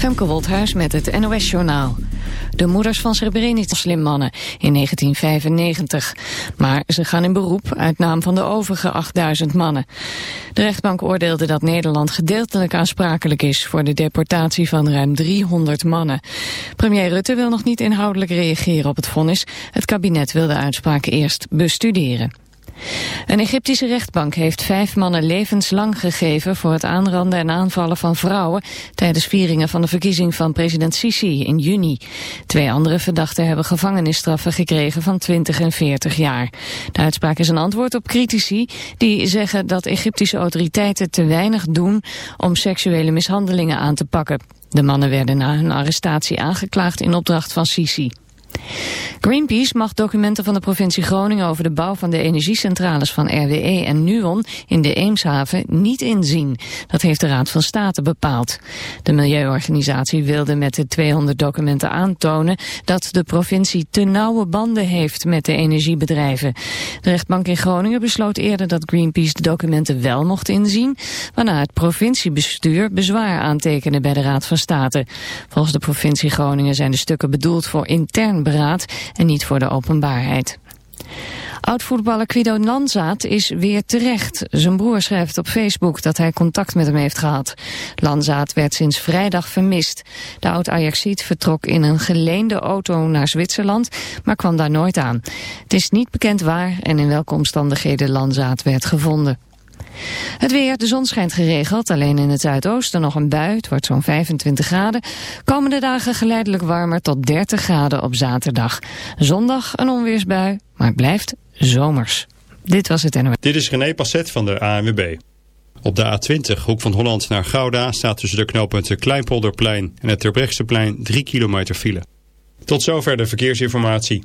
Femke Wolthuis met het NOS-journaal. De moeders van Srebrenica slimmannen in 1995. Maar ze gaan in beroep uit naam van de overige 8000 mannen. De rechtbank oordeelde dat Nederland gedeeltelijk aansprakelijk is... voor de deportatie van ruim 300 mannen. Premier Rutte wil nog niet inhoudelijk reageren op het vonnis. Het kabinet wil de uitspraak eerst bestuderen. Een Egyptische rechtbank heeft vijf mannen levenslang gegeven voor het aanranden en aanvallen van vrouwen tijdens vieringen van de verkiezing van president Sisi in juni. Twee andere verdachten hebben gevangenisstraffen gekregen van 20 en 40 jaar. De uitspraak is een antwoord op critici die zeggen dat Egyptische autoriteiten te weinig doen om seksuele mishandelingen aan te pakken. De mannen werden na hun arrestatie aangeklaagd in opdracht van Sisi. Greenpeace mag documenten van de provincie Groningen over de bouw van de energiecentrales van RWE en Nuon in de Eemshaven niet inzien. Dat heeft de Raad van State bepaald. De milieuorganisatie wilde met de 200 documenten aantonen dat de provincie te nauwe banden heeft met de energiebedrijven. De rechtbank in Groningen besloot eerder dat Greenpeace de documenten wel mocht inzien, waarna het provinciebestuur bezwaar aantekende bij de Raad van State. Volgens de provincie Groningen zijn de stukken bedoeld voor beraad en niet voor de openbaarheid. Oud-voetballer Guido Lanzaat is weer terecht. Zijn broer schrijft op Facebook dat hij contact met hem heeft gehad. Lanzaat werd sinds vrijdag vermist. De oud-Ajaxiet vertrok in een geleende auto naar Zwitserland, maar kwam daar nooit aan. Het is niet bekend waar en in welke omstandigheden Lanzaat werd gevonden. Het weer, de zon schijnt geregeld, alleen in het zuidoosten nog een bui. Het wordt zo'n 25 graden. Komende dagen geleidelijk warmer tot 30 graden op zaterdag. Zondag een onweersbui, maar het blijft zomers. Dit was het NOS. Dit is René Passet van de ANWB. Op de A20, hoek van Holland naar Gouda, staat tussen de knooppunten Kleinpolderplein en het Terbrechtseplein 3 kilometer file. Tot zover de verkeersinformatie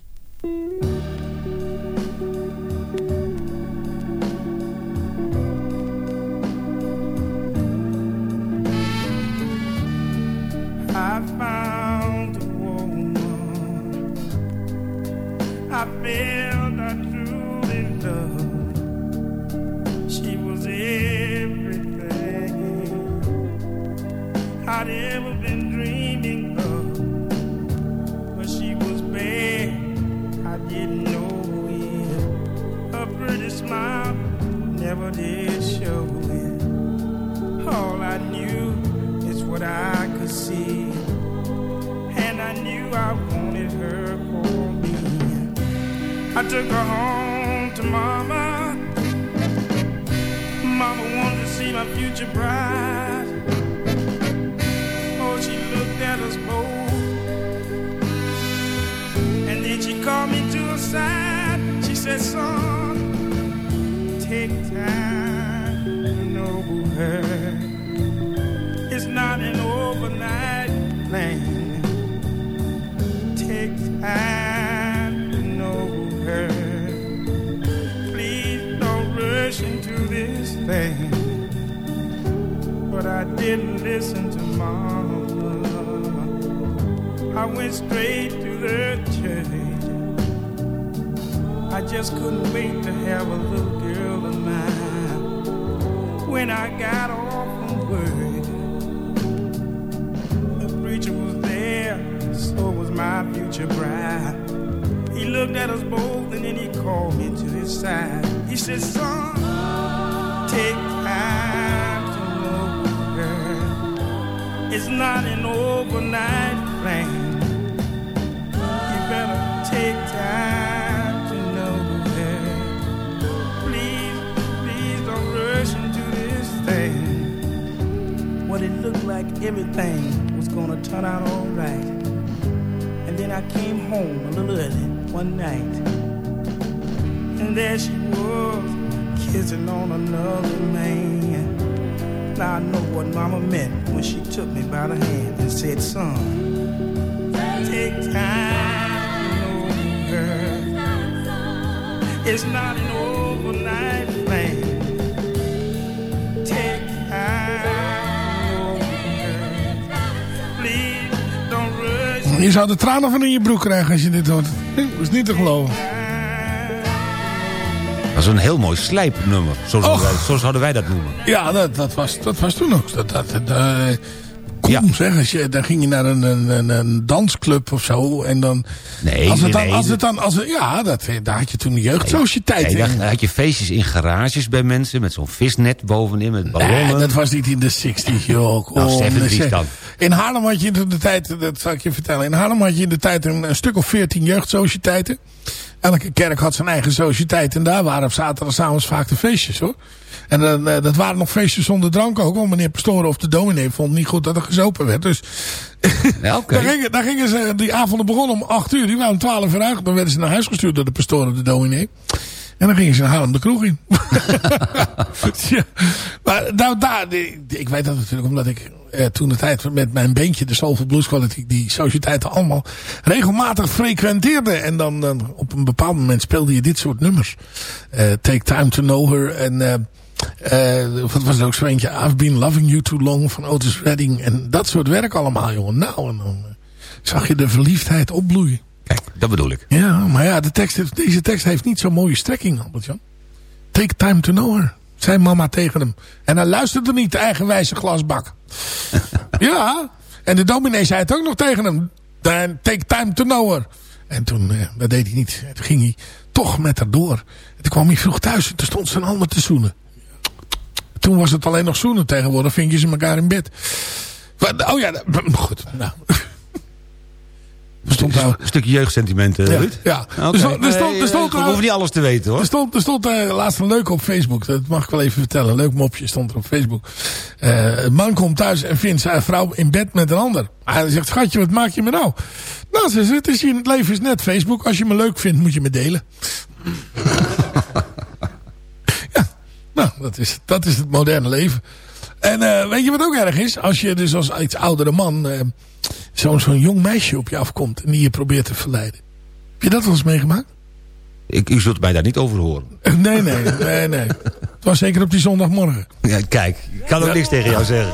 Take time to know her. It's not an overnight thing. Take time to know her. Please don't rush into this thing. But I didn't listen to mama. I went straight to the. I just couldn't wait to have a little girl of mine. When I got off from work, the preacher was there, so was my future bride. He looked at us both and then he called me to his side. He said, son, take time to know her. It's not an overnight thing. You better take time like everything was gonna turn out alright. And then I came home a little early one night. And there she was, kissing on another man. Now I know what mama meant when she took me by the hand and said, son, take time her. It's not an overnight Je zou de tranen van in je broek krijgen als je dit hoort. Dat is niet te geloven. Dat is een heel mooi slijpnummer. Zo zouden, wij, zo zouden wij dat noemen. Ja, dat, dat, was, dat was toen ook. Dat, dat, dat, eh, Ja. zeg. Als je, dan ging je naar een, een, een, dansclub of zo. En dan... Nee, als het dan, nee, als het dan als het, ja, dat, daar had je toen de jeugdsociëteit Nee, in. daar had je feestjes in garages bij mensen met zo'n visnet bovenin met ballonnen. Nee, dat was niet in de 60s, joh. Nou, 70s zeg. dan. In Haarlem had je in de tijd, dat zal ik je vertellen. In Haarlem had je in de tijd een, een stuk of 14 jeugdsociëteiten. Elke kerk had zijn eigen sociëteit. En daar waren op zaterdagavond vaak de feestjes, hoor. En eh, dat waren nog feestjes zonder drank ook. Want meneer Pastoor of de dominee vond niet goed dat er gezopen werd. Dus Ja, oké. daar, gingen, daar gingen ze, die avonden begonnen om 8 uur. Die waren om 12 uur uit. Dan werden ze naar huis gestuurd door de pastoor of de dominee. En dan gingen ze naar Haarlem de kroeg in. ja. Maar nou, daar, ik weet dat natuurlijk omdat ik eh, toen de tijd met mijn beentje, de Soulful Blues Quality, die sociëteiten allemaal regelmatig frequenteerde. En dan, dan op een bepaald moment speelde je dit soort nummers. Eh, Take Time to Know Her en... eh, eh, wat was er ook zo eentje? I've been loving you too long van Otis Redding. En dat soort werk allemaal, jongen. Nou, en dan zag je de verliefdheid opbloeien. Kijk, dat bedoel ik. Ja, maar ja, de tekst, deze tekst heeft niet zo'n mooie strekking, Albert-Jan. Take time to know her, zei mama tegen hem. En hij luisterde niet, de eigenwijze glasbak. ja, en de dominee zei het ook nog tegen hem. Dan Take time to know her. En toen, eh, dat deed hij niet. En toen ging hij toch met haar door. En toen kwam hij vroeg thuis en toen stond zijn handen te zoenen. Toen was het alleen nog zoenen. Tegenwoordig vind je ze elkaar in bed. Oh ja, goed. Nou. Er stond nou... Een stukje jeugdsentiment, eh, Ja, Ruud. ja. Er stond- er stond- er Nee, stond- we hoeven niet alles te weten, hoor. Er stond, er stond eh, laatst een leuk op Facebook. Dat mag ik wel even vertellen. Een leuk mopje stond er op Facebook. Eh, een man komt thuis en vindt zijn vrouw in bed met een ander. Hij zegt, schatje, wat maak je me nou? Nou, ze zegt, het, is, hier- het leven is net Facebook. Als je me leuk vindt, moet je me delen. ja, nou, dat is, dat is het moderne leven. En eh, weet je wat ook erg is? Als je dus als iets oudere man... eh, zo'n zo'n jong meisje op je afkomt... en die je probeert te verleiden. Heb je dat wel eens meegemaakt? Ik, u zult mij daar niet over horen. Nee, nee, nee, nee. Het was zeker op die zondagmorgen. Ja, kijk, ik kan ook niks tegen jou zeggen.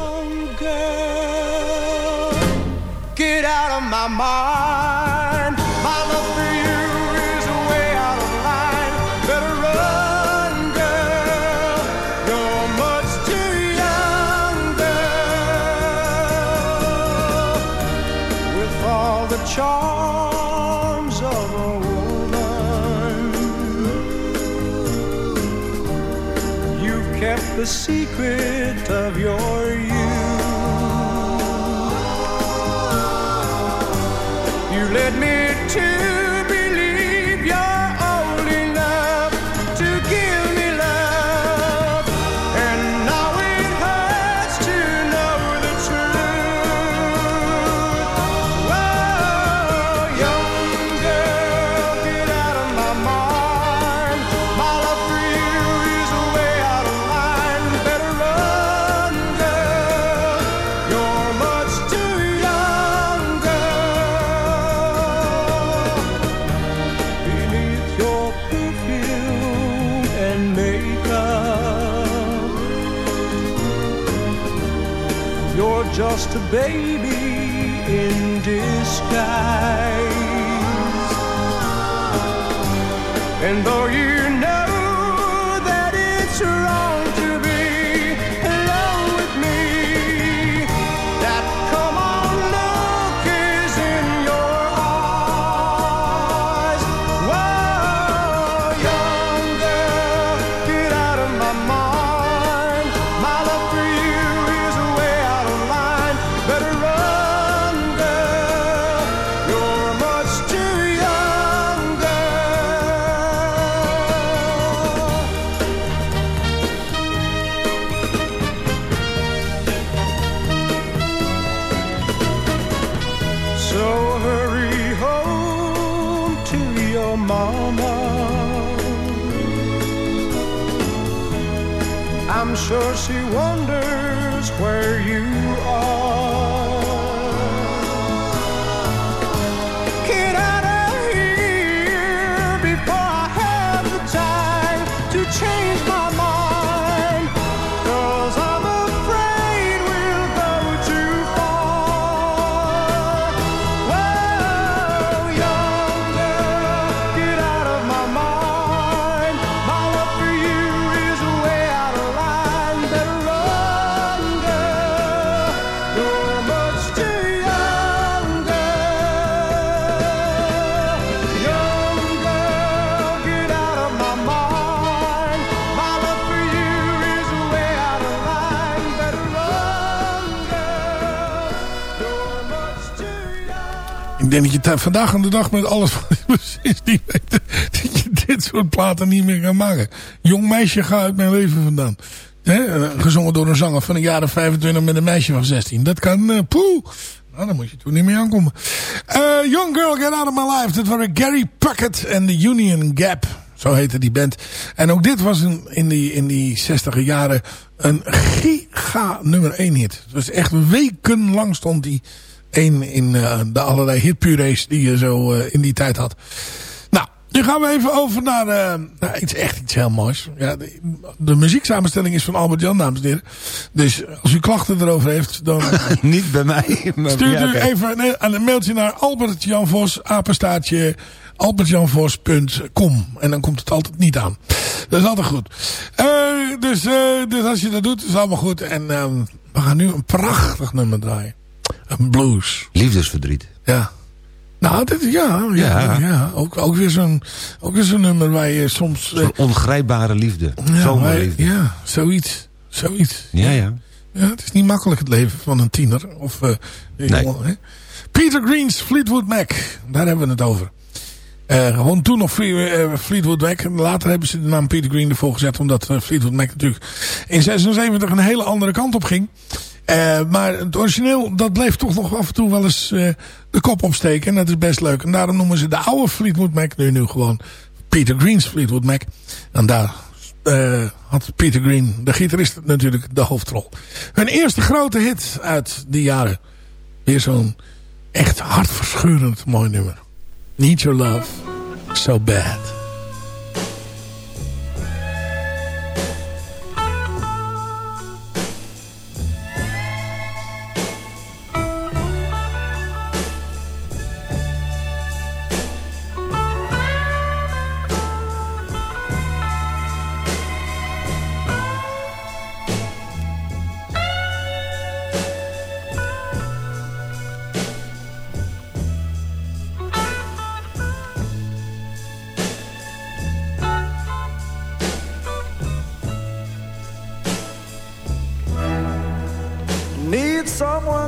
Get out of my mind. Charms of a woman, you've kept the secret of your youth. You led me to baby in disguise. And though mama. I'm sure she wonders where you are. Ik denk dat je vandaag aan de dag met alles wat precies niet weet, dat je dit soort platen niet meer kan maken. Jong meisje, ga uit mijn leven vandaan. Eh, Gezongen door een zanger van de jaren 25 met een meisje van 16. Dat kan, eh poeh. Nou, dan moet je toen niet meer aankomen. Eh, Young Girl, Get Out of My Life. Dat waren Gary Puckett en de Union Gap. Zo heette die band. En ook dit was een, in, die, in die 60 jaren een giga nummer 1 hit. Dus echt wekenlang stond die één in eh, de allerlei hitpurees die je zo eh, in die tijd had. Nou, nu gaan we even over naar, eh, naar iets echt iets heel moois. Ja, de, de muzieksamenstelling is van Albert Jan, dames en heren. Dus als u klachten erover heeft, dan Niet bij mij. Maar stuurt u even een, mailtje naar Albert Jan Vos, apenstaartje albertjanvos.com. En dan komt het altijd niet aan. Dat is altijd goed. Dus, dus als je dat doet, is het allemaal goed. En ehm, we gaan nu een prachtig nummer draaien. Een blues. Liefdesverdriet. Ja. Nou, dit, ja, ja, ja. Ja. Ook, ook weer zo'n ook weer zo'n nummer waar je soms... eh, Zo'n ongrijpbare liefde. ja, Zomerliefde. ja, zoiets. Zoiets. Ja, ja. Ja, het is niet makkelijk het leven van een tiener. Of, eh, Nee. jongen, hè. Peter Green's Fleetwood Mac. Daar hebben we het over. Eh, gewoon toen nog Fle- Fleetwood Mac. En Later hebben ze de naam Peter Green ervoor gezet. Omdat Fleetwood Mac natuurlijk in 76 een hele andere kant op ging. Eh, maar het origineel, dat bleef toch nog af en toe wel eens eh, de kop opsteken. En dat is best leuk. En daarom noemen ze de oude Fleetwood Mac nu, gewoon Peter Green's Fleetwood Mac. En daar eh, had Peter Green, de gitarist, natuurlijk de hoofdrol. Hun eerste grote hit uit die jaren. Weer zo'n echt hartverscheurend mooi nummer. Need Your Love So Bad.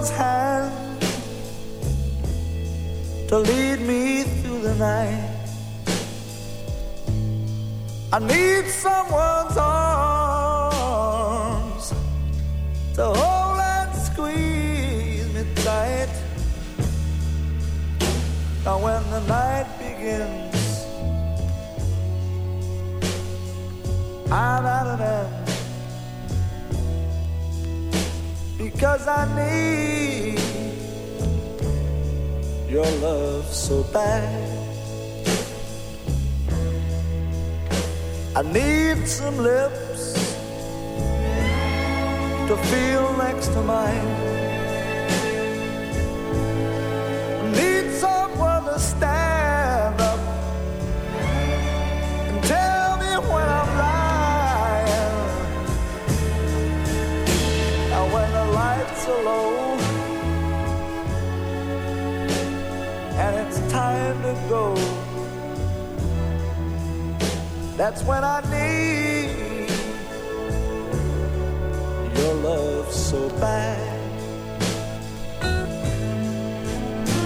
Someone's hand to lead me through the night. I need someone's arms to hold and squeeze me tight. Now when the night begins, I'm at an end. Because I need your love so bad. I need some lips to feel next to mine. Time to go. That's when I need your love so bad.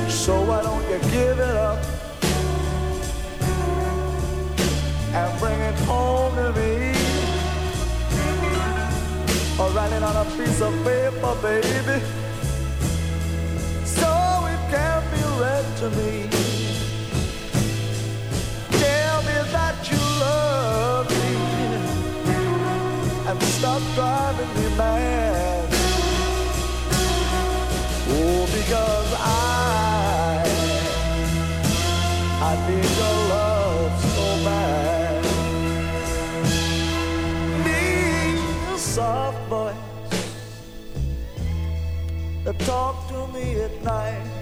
So why don't you give it up and bring it home to me? Or write it on a piece of paper, baby, to me. Tell me that you love me and stop driving me mad. Oh, because I, I need your love so bad. Need a soft voice to talk to me at night.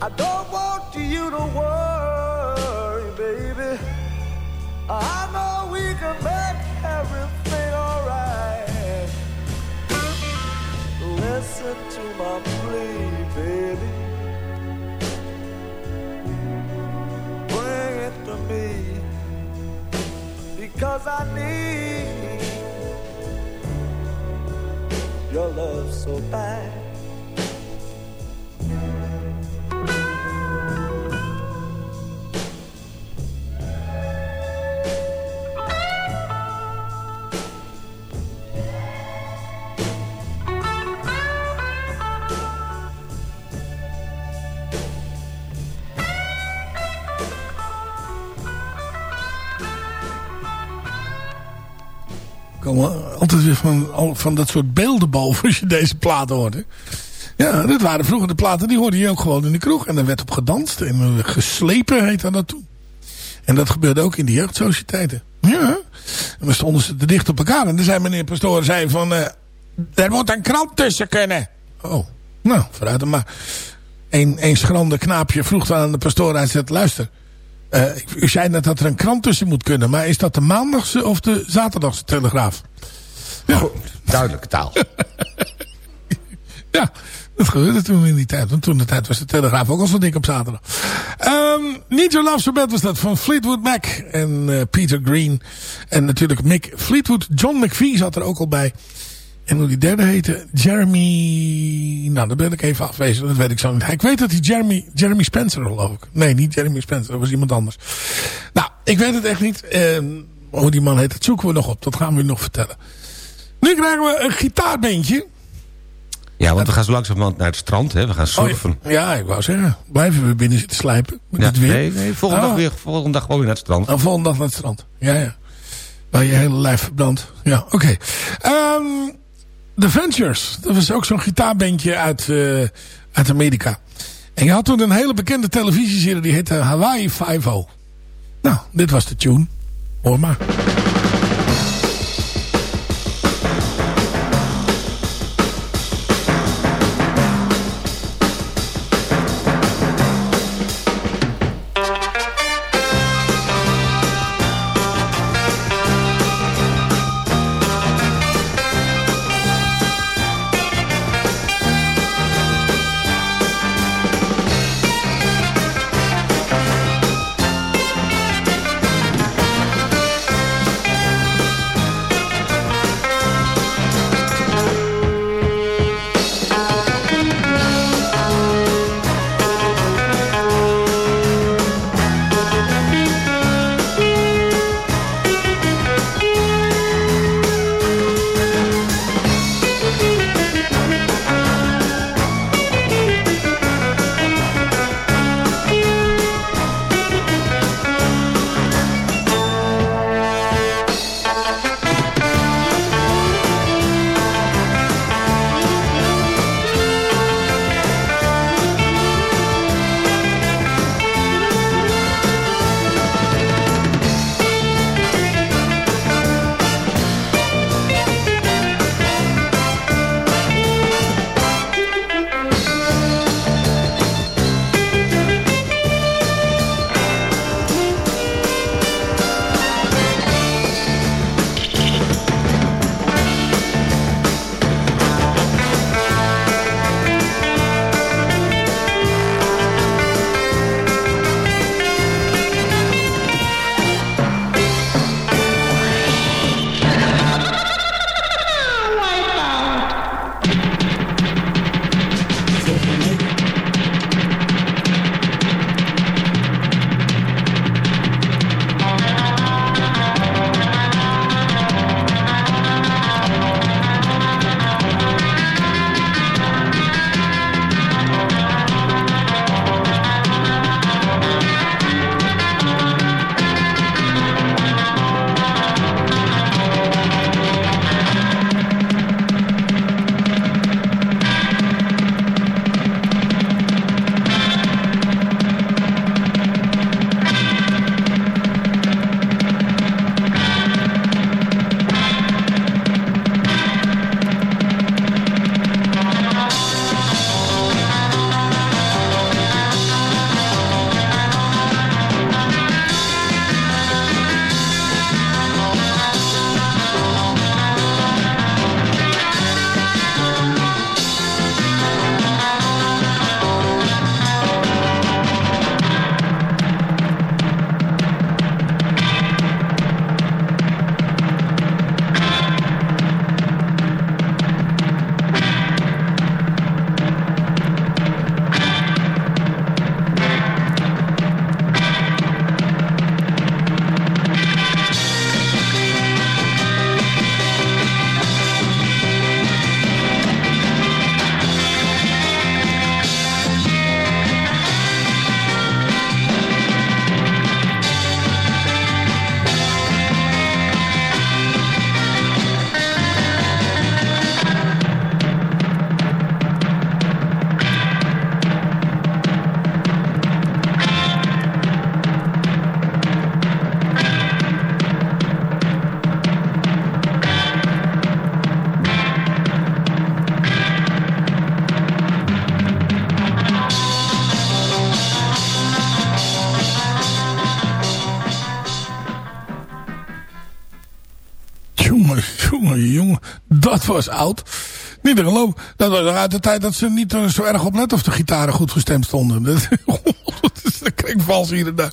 I don't want you to worry, baby. I know we can make everything alright. Listen to my plea, baby. Bring it to me because I need your love so bad. Van, van dat soort beelden boven als je deze platen hoort. Hè. Ja, dat waren vroeger de platen, die hoorde je ook gewoon in de kroeg. En daar werd op gedanst en geslepen heette dat toen. En dat gebeurde ook in de jeugdsociëteiten. Ja, en dan stonden ze te dicht op elkaar. En dan zei meneer Pastoor zei van, eh, er moet een krant tussen kunnen. Oh, nou, vooruit maar. Een, een schrande knaapje vroeg dan aan de pastoor. Hij zei, luister, eh, u zei net dat er een krant tussen moet kunnen. Maar is dat de maandagse of de zaterdagse telegraaf? Ja, Duidelijke taal. ja dat gebeurde toen in die tijd. Want toen de tijd was de telegraaf ook al zo'n ding op zaterdag. Ehm Need Your Love So was dat van Fleetwood Mac en eh, Peter Green. En natuurlijk Mick Fleetwood. John McVie zat er ook al bij. En hoe die derde heette, Jeremy... Nou, daar ben ik even afwezen, dat weet ik zo niet. Ik weet dat hij Jeremy, Jeremy Spencer geloof ik. Nee, niet Jeremy Spencer, dat was iemand anders. Nou, ik weet het echt niet. Ehm, hoe die man heet, dat zoeken we nog op. Dat gaan we u nog vertellen. Nu krijgen we een gitaarbeentje. Ja, want we gaan zo langzamerhand naar het strand. Hè. We gaan surfen. Oh, ja, ik wou zeggen, blijven we binnen zitten slijpen. Met Ja, het weer. nee, nee, volgende, Oh. dag weer, volgende dag gewoon weer naar het strand. De volgende dag naar het strand. Ja, ja. Waar je hele lijf verbrandt. Ja, oké. Ehm, The Ventures. Dat was ook zo'n gitaarbandje uit, eh, uit Amerika. En je had toen een hele bekende televisieserie. Die heette Hawaii 5-0. Nou, dit was de tune. Hoor maar. Was oud. Niet te geloven. Dat was uit de tijd dat ze niet zo erg op let of de gitaren goed gestemd stonden. Dat, klinkt vals hier en daar.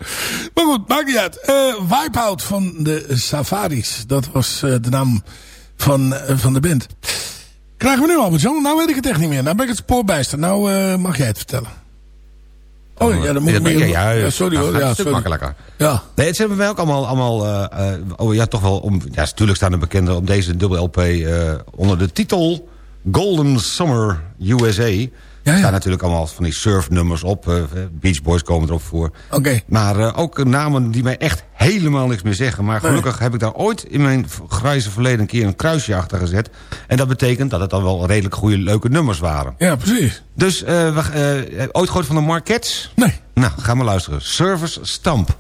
Maar goed, maakt niet uit. Eh Wipeout van de Safaris. Dat was eh, de naam van, eh, van de band. Krijgen we nu al Jan? Nou weet ik het echt niet meer. Nou ben ik het spoorbijster. Nou eh, mag jij het vertellen. Oh ja, dan moet ik meer- ja, ja, sorry hoor. Ja, sorry. makkelijker. Ja. Nee, het hebben wij ook allemaal, allemaal eh, oh ja, toch wel om, ja, natuurlijk staan er bekende op deze dubbel LP eh, onder de titel Golden Summer USA. Er staan natuurlijk allemaal van die surfnummers op. eh, Beach Boys komen erop voor. Oké. Maar eh, ook namen die mij echt helemaal niks meer zeggen. Maar gelukkig heb ik daar ooit in mijn grijze verleden een keer een kruisje achter gezet. En dat betekent dat het dan wel redelijk goede, leuke nummers waren. Ja, precies. Dus eh, we, ooit gehoord van de Marquettes? Nee. Nou, ga maar luisteren. Service Stamp.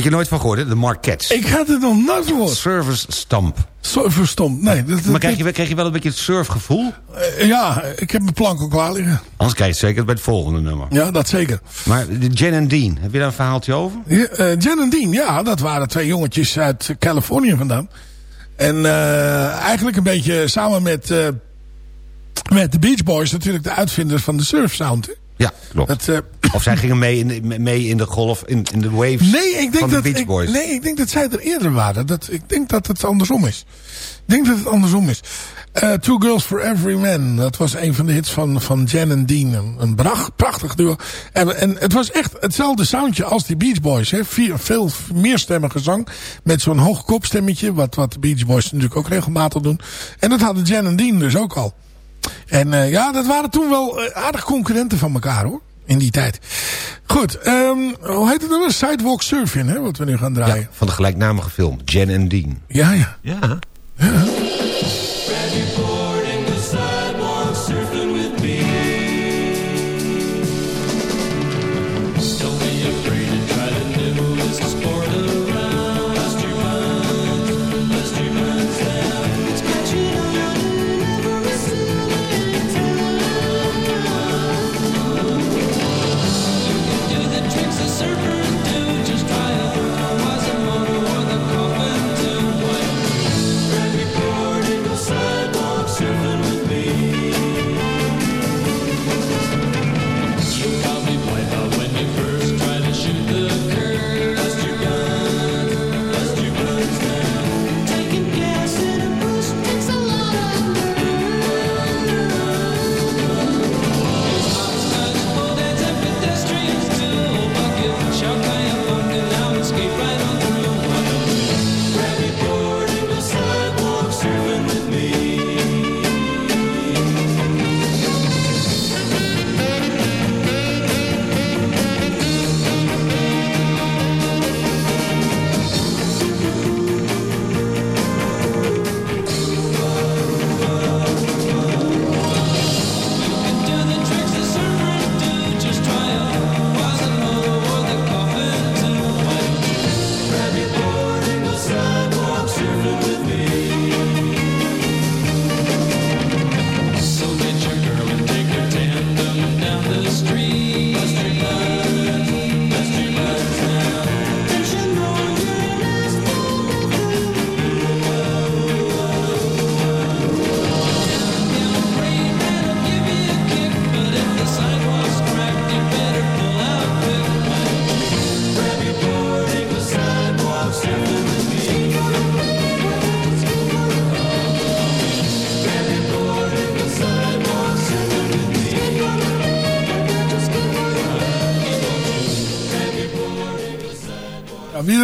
Had je nooit van gehoord, hè? De Marquettes. Ik had het nog nooit gehoord. Service Stamp. Zo verstomd. Nee, dat, dat- Maar krijg je, krijg je wel een beetje het surfgevoel? Eh, ja, ik heb mijn plank al klaar liggen. Anders krijg je het zeker bij het volgende nummer. Ja, dat zeker. Maar Jen en Dean, heb je daar een verhaaltje over? Ja, eh, Jen en Dean, ja, dat waren twee jongetjes uit Californië vandaan. En eh, eigenlijk een beetje samen met, met de Beach Boys natuurlijk de uitvinders van de surf sound. Ja, klopt. Eh, Of zij gingen mee in de, mee in de golf, in, in de waves nee, ik denk van de dat, Beach ik, Boys. nee, ik denk dat zij er eerder waren. Dat, ik denk dat het andersom is. Ik denk dat het andersom is. Eh, Two Girls for Every Man. Dat was een van de hits van, van Jen en Dean. Een, een brach- prachtig duo. En, en het was echt hetzelfde soundje als die Beach Boys. Hè. Vier, veel meerstemmige zang. Met zo'n hoog kopstemmetje. Wat, wat de Beach Boys natuurlijk ook regelmatig doen. En dat hadden Jen en Dean dus ook al. En eh, ja, dat waren toen wel eh, aardig concurrenten van elkaar hoor. In die tijd. Goed, ehm, hoe heet het nou? Sidewalk Surfing, hè, wat we nu gaan draaien. Ja, van de gelijknamige film, Jen en Dean. Ja, ja. Ja.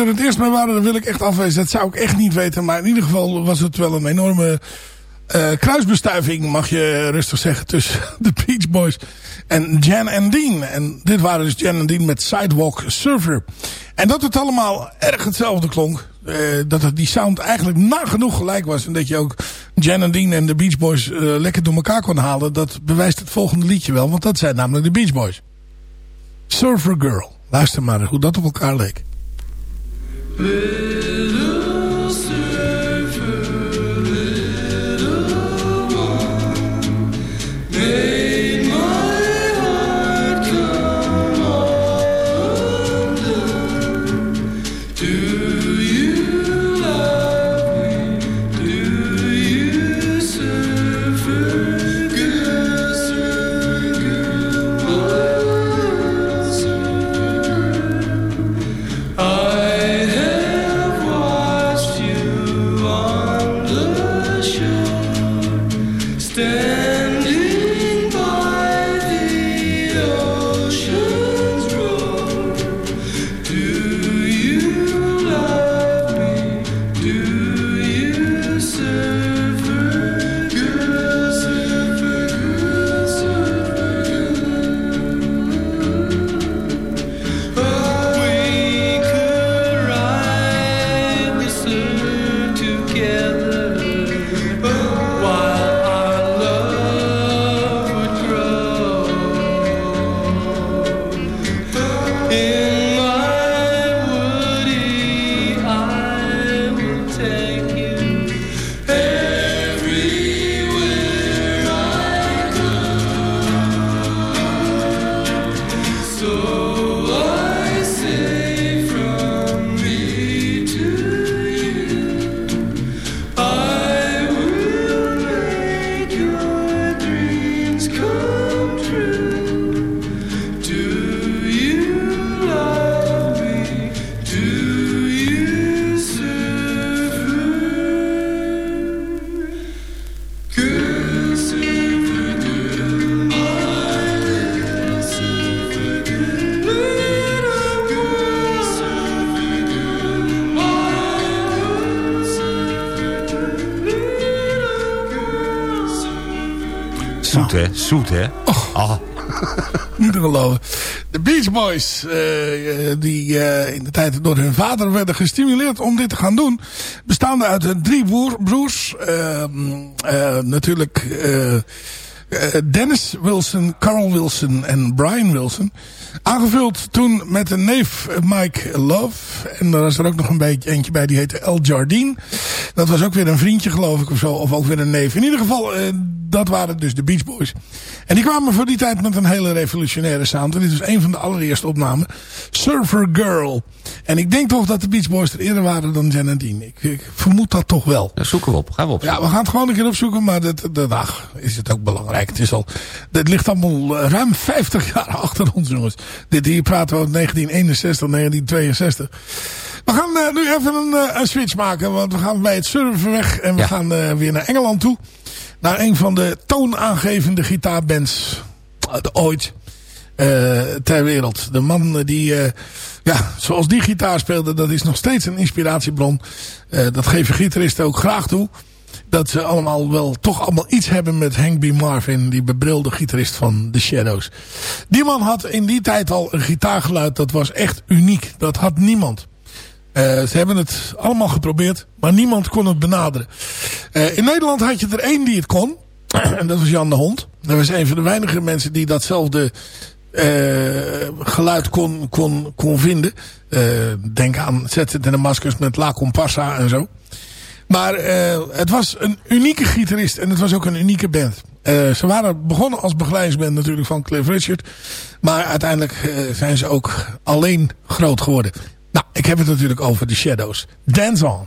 Er het eerst mee waren, dat wil ik echt afwezen. Dat zou ik echt niet weten. Maar in ieder geval was het wel een enorme eh, kruisbestuiving, mag je rustig zeggen, tussen de Beach Boys en Jan en Dean. En dit waren dus Jan en Dean met Sidewalk Surfer. En dat het allemaal erg hetzelfde klonk. eh, dat het die sound eigenlijk nagenoeg gelijk was. En dat je ook Jan en Dean en de Beach Boys eh, lekker door elkaar kon halen. Dat bewijst het volgende liedje wel. Want dat zijn namelijk de Beach Boys. Surfer Girl. Luister maar hoe dat op elkaar leek. Boo. Zoet, hè? Zoet, hè? Ah. Niet te geloven. De Beach Boys, eh, eh, die eh, in de tijd door hun vader werden gestimuleerd om dit te gaan doen. Bestaande uit drie broer- broers. ehm, eh, natuurlijk Dennis Wilson, Carl Wilson en Brian Wilson. Aangevuld toen met een neef Mike Love. En er was er ook nog een beetje eentje bij, die heette El Jardine. Dat was ook weer een vriendje geloof ik of zo. Of ook weer een neef. In ieder geval, eh, dat waren dus de Beach Boys. En die kwamen voor die tijd met een hele revolutionaire sound. En dit was een van de allereerste opnamen. Surfer Girl. En ik denk toch dat de Beach Boys er eerder waren dan Jan en Dean. Ik, ik vermoed dat toch wel. Dat zoeken we op. Gaan we op. Ja, we gaan het gewoon een keer opzoeken. Maar dat, dat, ach, is het ook belangrijk. Het, is al, het ligt allemaal eh, ruim 50 jaar achter ons, jongens. Dit hier praten we over 1961, 1962. We gaan eh, nu even een, eh, een switch maken. Want we gaan bij het surfen weg. En we Ja. gaan eh, weer naar Engeland toe. Naar een van de toonaangevende gitaarbands ooit ter wereld. De man die, ja, zoals die gitaar speelde, dat is nog steeds een inspiratiebron. Dat geven gitaristen ook graag toe. Dat ze allemaal wel toch allemaal iets hebben met Hank B. Marvin, die bebrilde gitarist van The Shadows. Die man had in die tijd al een gitaargeluid dat was echt uniek. Dat had niemand. Eh, ze hebben het allemaal geprobeerd, maar niemand kon het benaderen. Eh, in Nederland had je er één die het kon. en dat was Jan de Hond. Dat was een van de weinige mensen die datzelfde eh, geluid kon, kon, kon vinden. Denk aan ZZ en de Maskers met La Compassa en zo. Maar eh, het was een unieke gitarist en het was ook een unieke band. Eh, ze waren begonnen als begeleidingsband natuurlijk van Cliff Richard. Maar uiteindelijk eh, zijn ze ook alleen groot geworden. Nou, ik heb het natuurlijk over The Shadows. Dance On.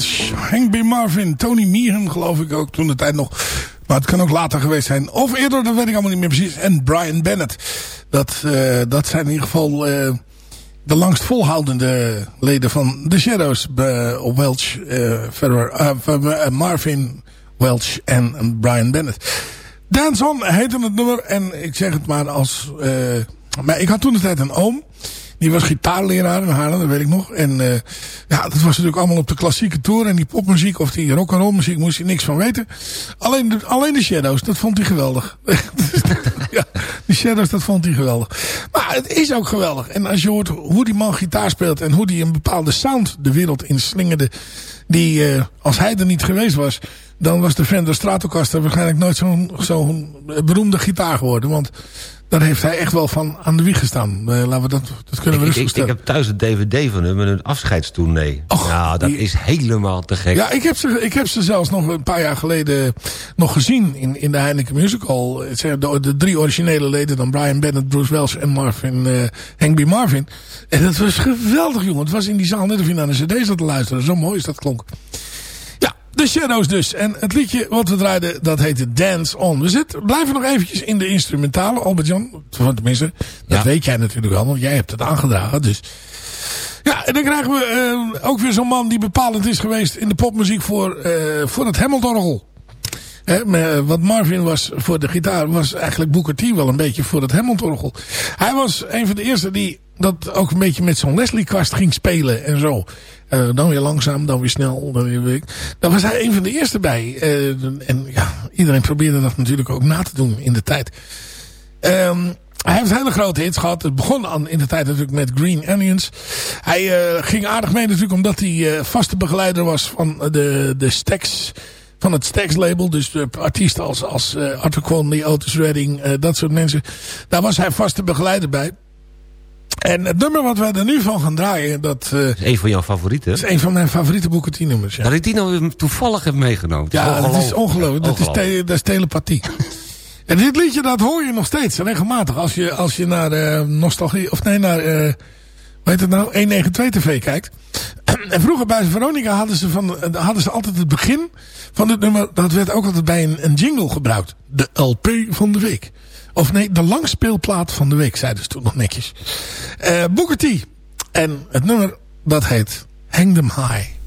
Welch, Hank B. Marvin, Tony Meehan geloof ik ook toen de tijd nog. Maar het kan ook later geweest zijn. Of eerder, dat weet ik allemaal niet meer precies. En Brian Bennett. Dat, uh, dat zijn in ieder geval uh, de langst volhoudende leden van The Shadows. Uh, Welch, verder, Marvin, Welch en Brian Bennett. Dance On heette het nummer. En ik zeg het maar als... maar ik had toen de tijd een oom. Die was gitaarleraar in Haarlem, dat weet ik nog. En uh, ja, dat was natuurlijk allemaal op de klassieke tour. En die popmuziek of die rock'n'roll muziek moest hij niks van weten. Alleen de, alleen de Shadows, dat vond hij geweldig. ja, de Shadows, dat vond hij geweldig. Maar het is ook geweldig. En als je hoort hoe die man gitaar speelt en hoe die een bepaalde sound de wereld inslingerde. Die, uh, als hij er niet geweest was, dan was de Fender Stratocaster waarschijnlijk nooit zo'n zo'n beroemde gitaar geworden. Want daar heeft hij echt wel van aan de wieg gestaan. Uh, laten we dat, dat kunnen we ik, ik, ik, heb thuis een dvd van hem met een afscheidstournee. Och, nou, dat die, is helemaal te gek. Ja, ik heb, ze, ik heb ze zelfs nog een paar jaar geleden nog gezien in, in de Heineken Musical. Het zijn de, de drie originele leden dan Brian Bennett, Bruce Welch en Marvin, uh, Hank B. Marvin. En dat was geweldig, jongen. Het was in die zaal net of je naar een cd zat te luisteren. Zo mooi is dat klonk. De Shadows dus. En het liedje wat we draaiden, dat heette Dance On. We zitten, blijven nog eventjes in de instrumentale, Albert-Jan. Tenminste, dat ja. weet jij natuurlijk wel, want jij hebt het aangedragen. Dus. Ja, en dan krijgen we uh, ook weer zo'n man die bepalend is geweest in de popmuziek voor, uh, voor het Hamilton-orgel. wat Marvin was voor de gitaar, was eigenlijk Booker T wel een beetje voor het Hammond-orgel. Hij was een van de eerste die dat ook een beetje met zo'n Leslie-kwast ging spelen en zo. Uh, dan weer langzaam, dan weer snel. Dan weer week. Daar was hij een van de eerste bij. Uh, en ja, iedereen probeerde dat natuurlijk ook na te doen in de tijd. Um, hij heeft hele grote hits gehad. Het begon aan, in de tijd natuurlijk met Green Onions. Hij uh, ging aardig mee natuurlijk omdat hij vaste begeleider was van de, de Stax van het Stax label. Dus de artiesten als, als uh, Arthur Conley, Otis Redding, dat soort mensen. Daar was hij vaste begeleider bij. En het nummer wat wij er nu van gaan draaien... Dat, uh, is een van jouw favorieten? Dat is een van mijn favoriete Booker T nummers. Ja. Dat ik die nou toevallig heb meegenomen. Ja, dat is ongelooflijk. Dat is, te, dat is telepathie. en dit liedje dat hoor je nog steeds regelmatig. Als je, als je naar uh, Nostalgie... Of nee, naar... Uh, heet het nou? 192 TV kijkt. en vroeger bij Veronica hadden ze, van, hadden ze altijd het begin van het nummer... Dat werd ook altijd bij een, een jingle gebruikt. De LP van de week. Of nee, de langspeelplaat van de week, zeiden ze toen nog netjes. Uh, Booker T. En het nummer, dat heet Hang Them High.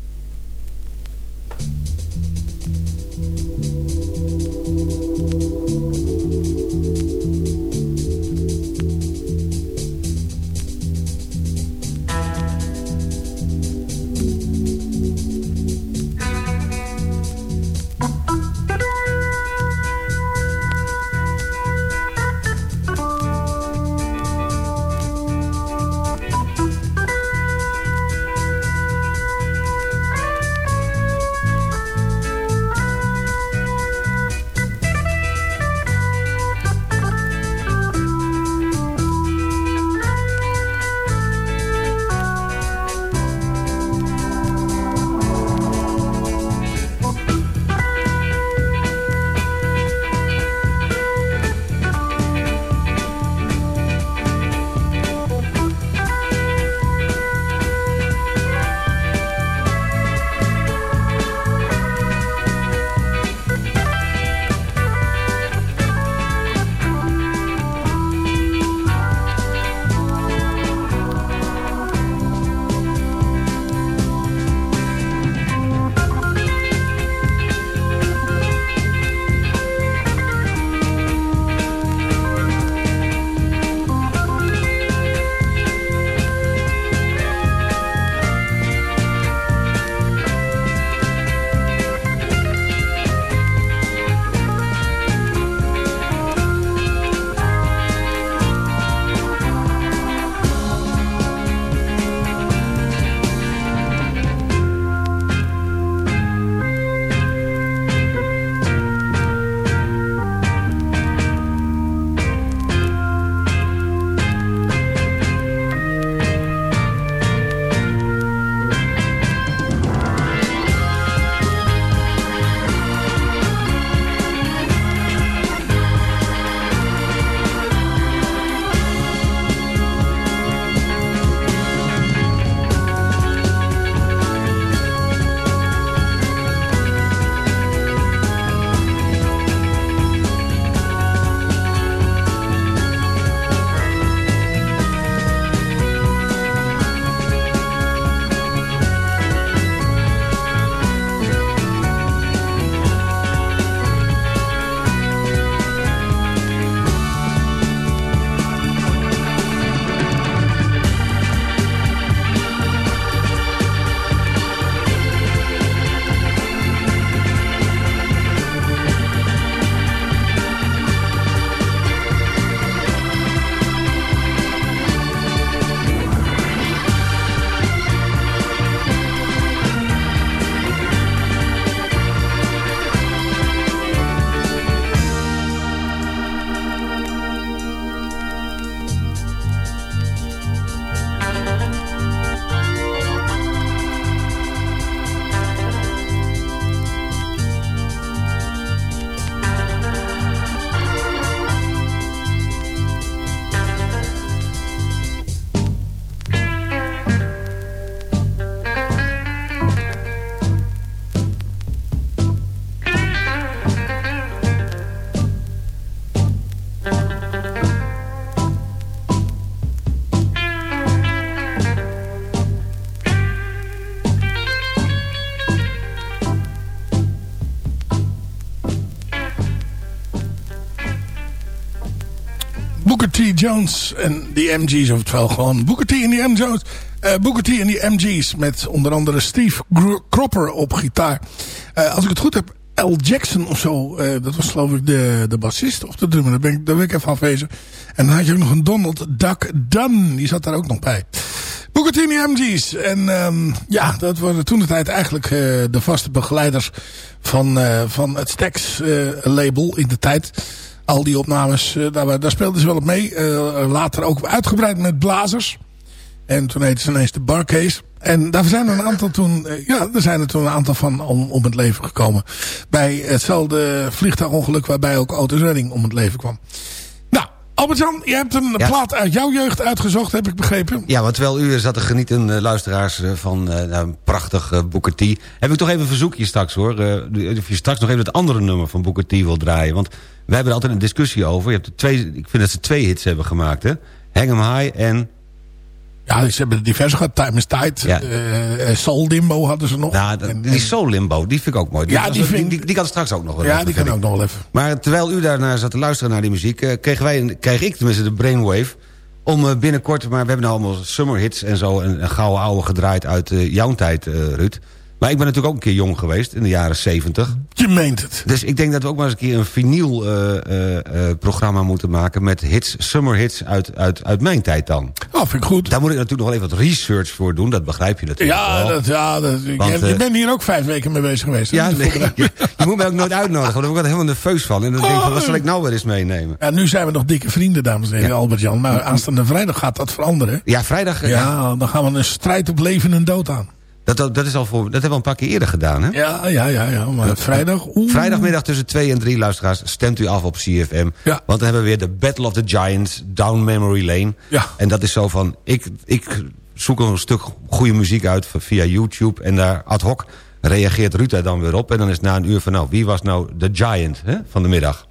Jones en de MG's, oftewel gewoon Booker T en die M. Jones. eh Booker T en die MG's met onder andere Steve Cropper op gitaar. Eh, als ik het goed heb, L. Jackson of zo. eh, dat was geloof ik de, de bassist of de drummer. Daar ben, ik, daar ben ik even afwezen. En dan had je ook nog een Donald Duck Dunn. Die zat daar ook nog bij. Booker T en die MG's. En ehm, ja, dat waren toen de tijd eigenlijk de vaste begeleiders van, van het Stax label in de tijd. Al die opnames, eh, daar, daar speelden ze wel op mee. Eh, later ook uitgebreid met blazers. En toen heette ze ineens de Barcase. En daar zijn er een aantal toen, eh, ja, er zijn er toen een aantal van om, om het leven gekomen. Bij hetzelfde vliegtuigongeluk waarbij ook Otis Redding om het leven kwam. Albert-Jan, je hebt een Ja. plaat uit jouw jeugd uitgezocht, heb ik begrepen. Ja, want terwijl u zat te genieten, eh, luisteraars, eh, van eh, nou, een prachtig Booker T... heb ik toch even een verzoekje straks, hoor. Of je straks nog even het andere nummer van Booker T wil draaien. Want we hebben er altijd een discussie over. Je hebt twee, ik vind dat ze twee hits hebben gemaakt, hè. Hang 'em High en... Ja, ze hebben er diverse gehad. Time is Tide. Ja. eh, eh, Soul Limbo hadden ze nog. Nou, dat- En- die Soul Limbo, die vind ik ook mooi. Die, Ja, die vind- die, die kan straks ook nog wel ja, even, die kan ook nog wel even. Maar terwijl u daarnaar zat te luisteren naar die muziek... eh, kregen wij, kreeg ik tenminste de brainwave... om binnenkort, maar we hebben nou allemaal summerhits en zo... en, en gouden ouwe gedraaid uit jouw tijd, eh, Ruud. Maar ik ben natuurlijk ook een keer jong geweest in de jaren 70. Je meent het. Dus ik denk dat we ook maar eens een keer een vinyl eh, eh, eh, programma moeten maken... met hits, summerhits uit, uit, uit mijn tijd dan. Oh, vind ik goed. Daar moet ik natuurlijk nog wel even wat research voor doen. Dat begrijp je natuurlijk Ja, wel. dat, ja dat, Want, je, je bent hier ook vijf weken mee bezig geweest. hè? Ja, nee, je, je moet mij ook nooit uitnodigen. Want daar word ik helemaal nerveus van. En dan denk ik van, Oh. wat zal ik nou weer eens meenemen? Ja, nu zijn we nog dikke vrienden, dames en heren, Ja. Albert-Jan. Maar aanstaande vrijdag gaat dat veranderen. Ja, vrijdag... Ja, Ja. dan gaan we een strijd op leven en dood aan. Dat, dat, dat is al voor, dat hebben we een paar keer eerder gedaan, hè? Ja, ja, ja, ja. Maar vrijdag... oeh. Vrijdagmiddag tussen 2 en 3, luisteraars, stemt u af op CFM. Ja. Want dan hebben we weer de Battle of the Giants, Down Memory Lane. Ja. En dat is zo van, ik, ik zoek een stuk goede muziek uit via YouTube... en daar ad hoc reageert daar dan weer op. En dan is na een uur van, nou, wie was nou de Giant hè, van de middag?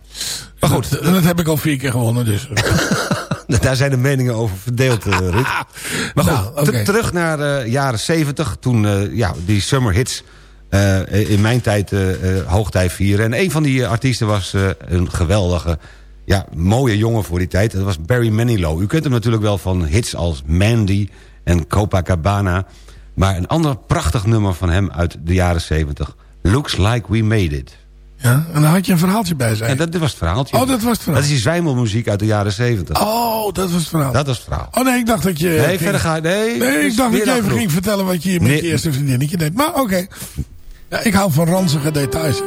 Maar goed, Dat, dat heb ik al vier keer gewonnen, dus... Daar zijn de meningen over verdeeld, eh, Ruud. Maar goed, Nou, terug naar de jaren 70. Toen eh, ja, die summer hits eh, in mijn tijd eh eh, hoogtij vieren. En een van die eh, artiesten was eh, een geweldige, ja, mooie jongen voor die tijd. Dat was Barry Manilow. U kent hem natuurlijk wel van hits als Mandy en Copacabana. Maar een ander prachtig nummer van hem uit de jaren 70. Looks Like We Made It. Ja, en dan had je een verhaaltje bij zijn. En dat, dat was het verhaaltje. Oh, dat was het verhaal. Dat is die zwijmelmuziek uit de jaren 70. Oh, dat was het verhaal. Dat was het verhaal. Oh nee, ik dacht dat je... Nee, ging- verder ga. Nee, Nee, ik dacht dat je even ging vertellen wat je met Nee. je eerste vriendinnetje deed. Maar oké. Ja, ik hou van ranzige details.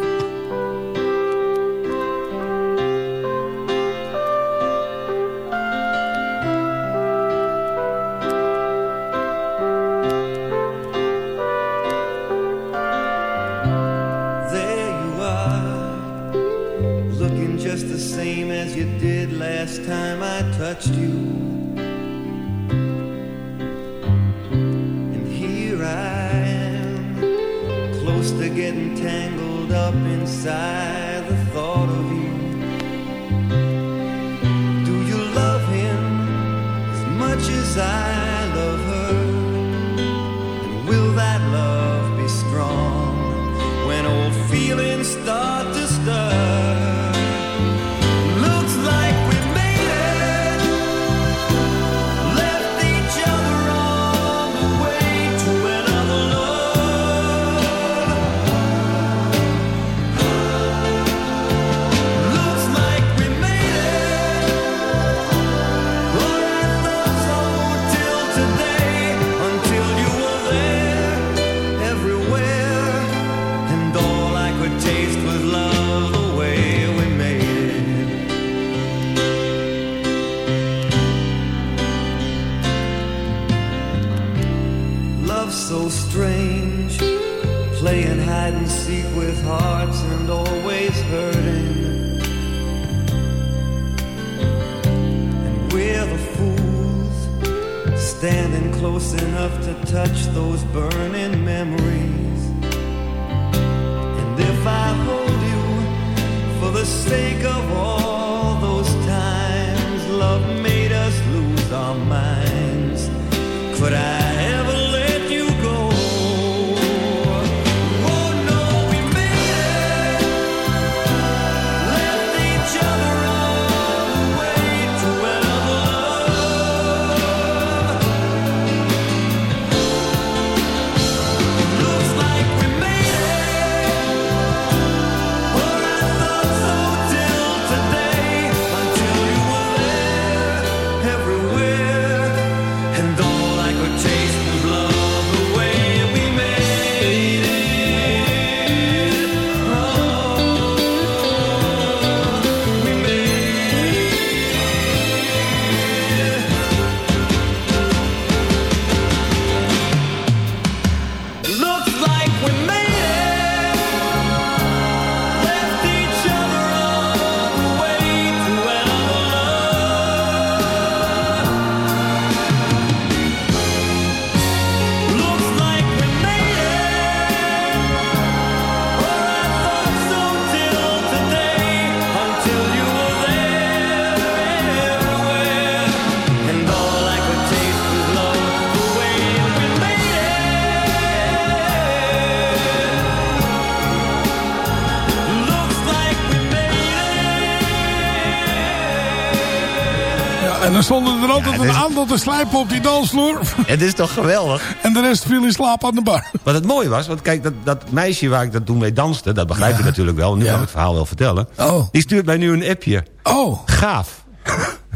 Dan stonden er altijd een aantal te slijpen op die dansvloer. Het is toch geweldig? En de rest viel in slaap aan de bar. Wat het mooie was, want kijk, dat, dat meisje waar ik dat toen mee danste... dat begrijp je natuurlijk wel, nu kan ik het verhaal wel vertellen... Oh. die stuurt mij nu een appje. Oh, Gaaf.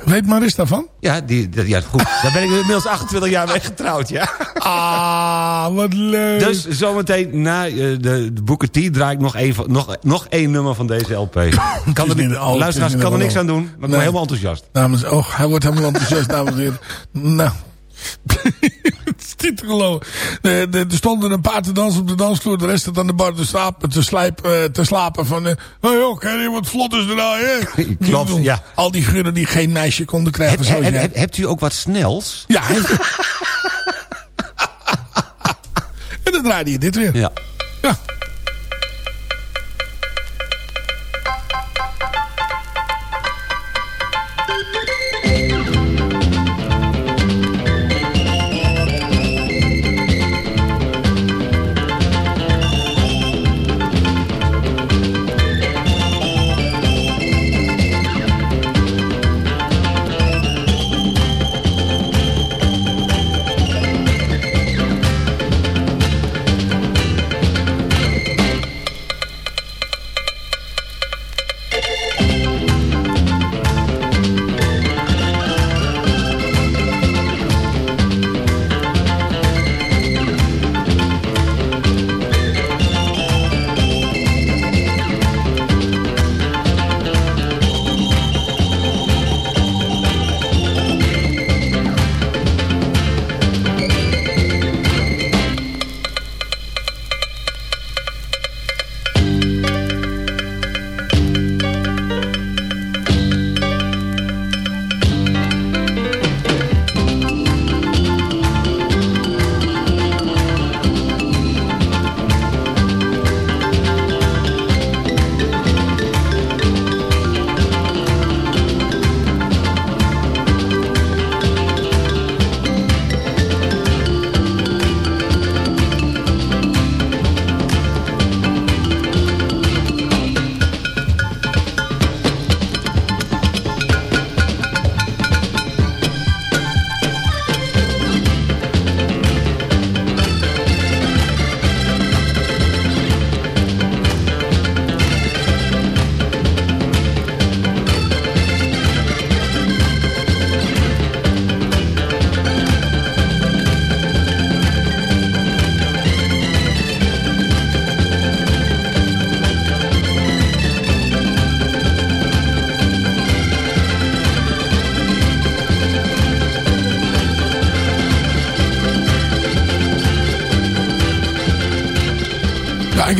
Weet Maris daarvan? Ja, die, ja goed. Daar ben ik inmiddels 28 jaar mee getrouwd, ja. Ah, wat leuk. Dus zometeen na eh, de, de Booker T draai ik nog, één nog, nog één nummer van deze LP. Kan er, niet- luisteraars, kan er niks aan doen, maar ik ben helemaal enthousiast. Dames, oh, hij wordt helemaal enthousiast, dames en heren. Nou, geloven. De, de, er stonden een paar te dansen op de dansvloer. De rest zat aan de bar te slapen, te, slijp, eh, te slapen van... eh oh joh, kan je wat vlot is draaien? hè? Klopt, ja. Al die gunnen die geen meisje konden krijgen Heb, zoals heb- jij. heb- hebt u ook wat snels? Ja, en dan draaide je dit weer. Ja. Ja.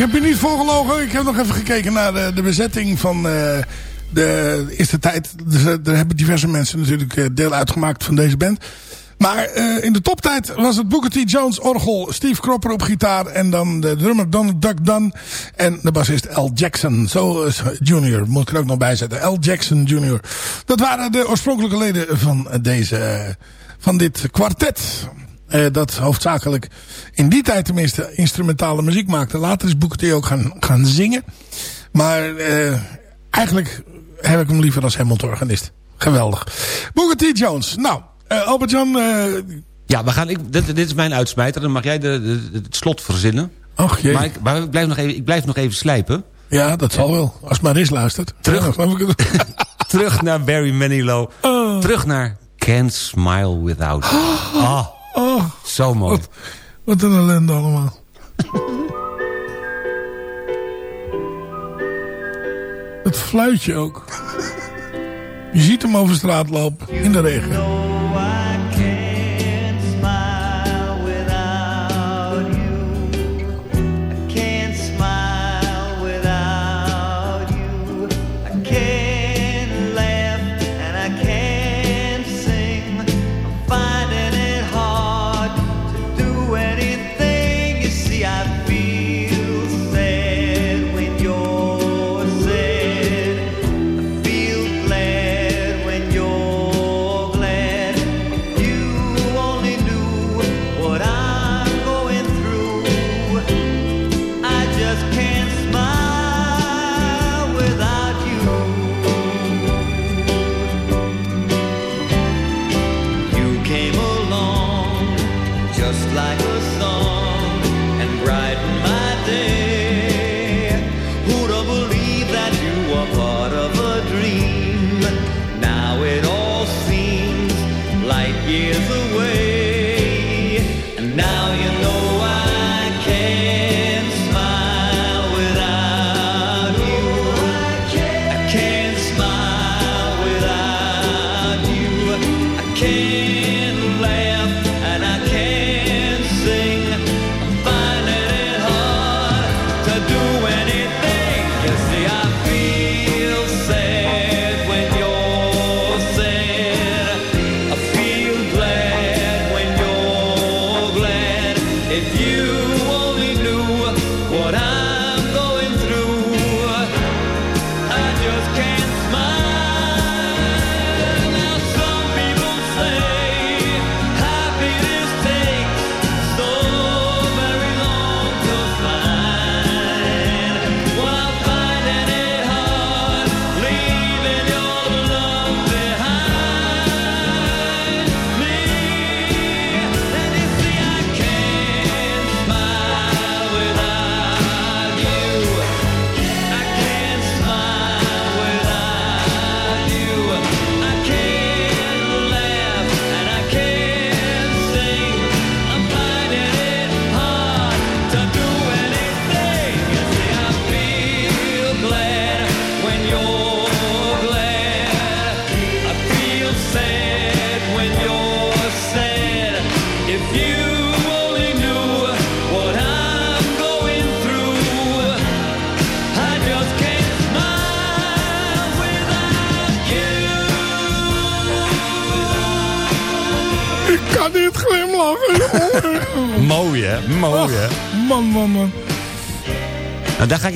Heb je niet voorgelogen. Ik heb nog even gekeken naar de, de bezetting van eh, de eerste tijd. Dus, eh, er hebben diverse mensen natuurlijk eh, deel uitgemaakt van deze band. Maar eh, in de toptijd was het Booker T. Jones orgel, Steve Cropper op gitaar en dan de drummer Donald Duck Dunn en de bassist Al Jackson. Zo junior, moet ik er ook nog bij zetten. Al Jackson junior. Dat waren de oorspronkelijke leden van deze, eh, van dit kwartet. Eh, dat hoofdzakelijk in die tijd tenminste instrumentale muziek maakte. Later is Booker T ook gaan, gaan zingen. Maar eh, eigenlijk heb ik hem liever als Hammond-organist. Geweldig. Booker T. Jones. Nou, eh, Albert-Jan... Ja, we gaan, ik, dit, dit is mijn uitsmijter. Dan mag jij de, de- het slot verzinnen. ach jee. Maar, ik, maar ik, blijf nog even, ik blijf nog even slijpen. Ja, dat zal wel. Als Maris luistert. Terug. Terug naar Barry Manilow. Oh. Terug naar Can't Smile Without You. Ah, Oh, zo mooi. wat, wat een ellende allemaal. Het fluitje ook. Je ziet hem over straat lopen. In de regen.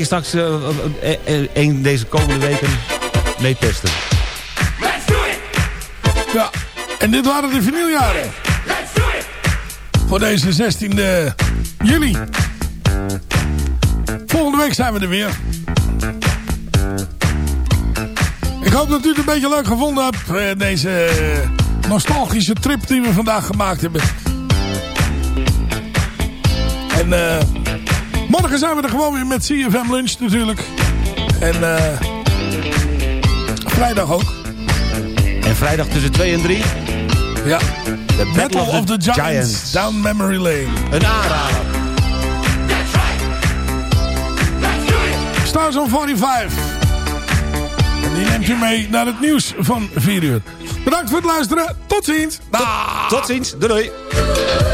Je straks eh, eh, eh, een deze komende weken mee testen. Ja, en dit waren de vinyljaren. Voor deze 16 juli. Volgende week zijn we er weer. Ik hoop dat u het een beetje leuk gevonden hebt. Deze nostalgische trip die we vandaag gemaakt hebben. En eh, morgen zijn we er gewoon weer met CFM Lunch natuurlijk. En eh, vrijdag ook. En vrijdag tussen 2 en 3... Ja. The Battle of the Giants. Down Memory Lane. Een aanrader. Stars on 45. En die neemt u mee naar het nieuws van 4 uur. Bedankt voor het luisteren. Tot ziens. Dag. Tot ziens. Doei doei.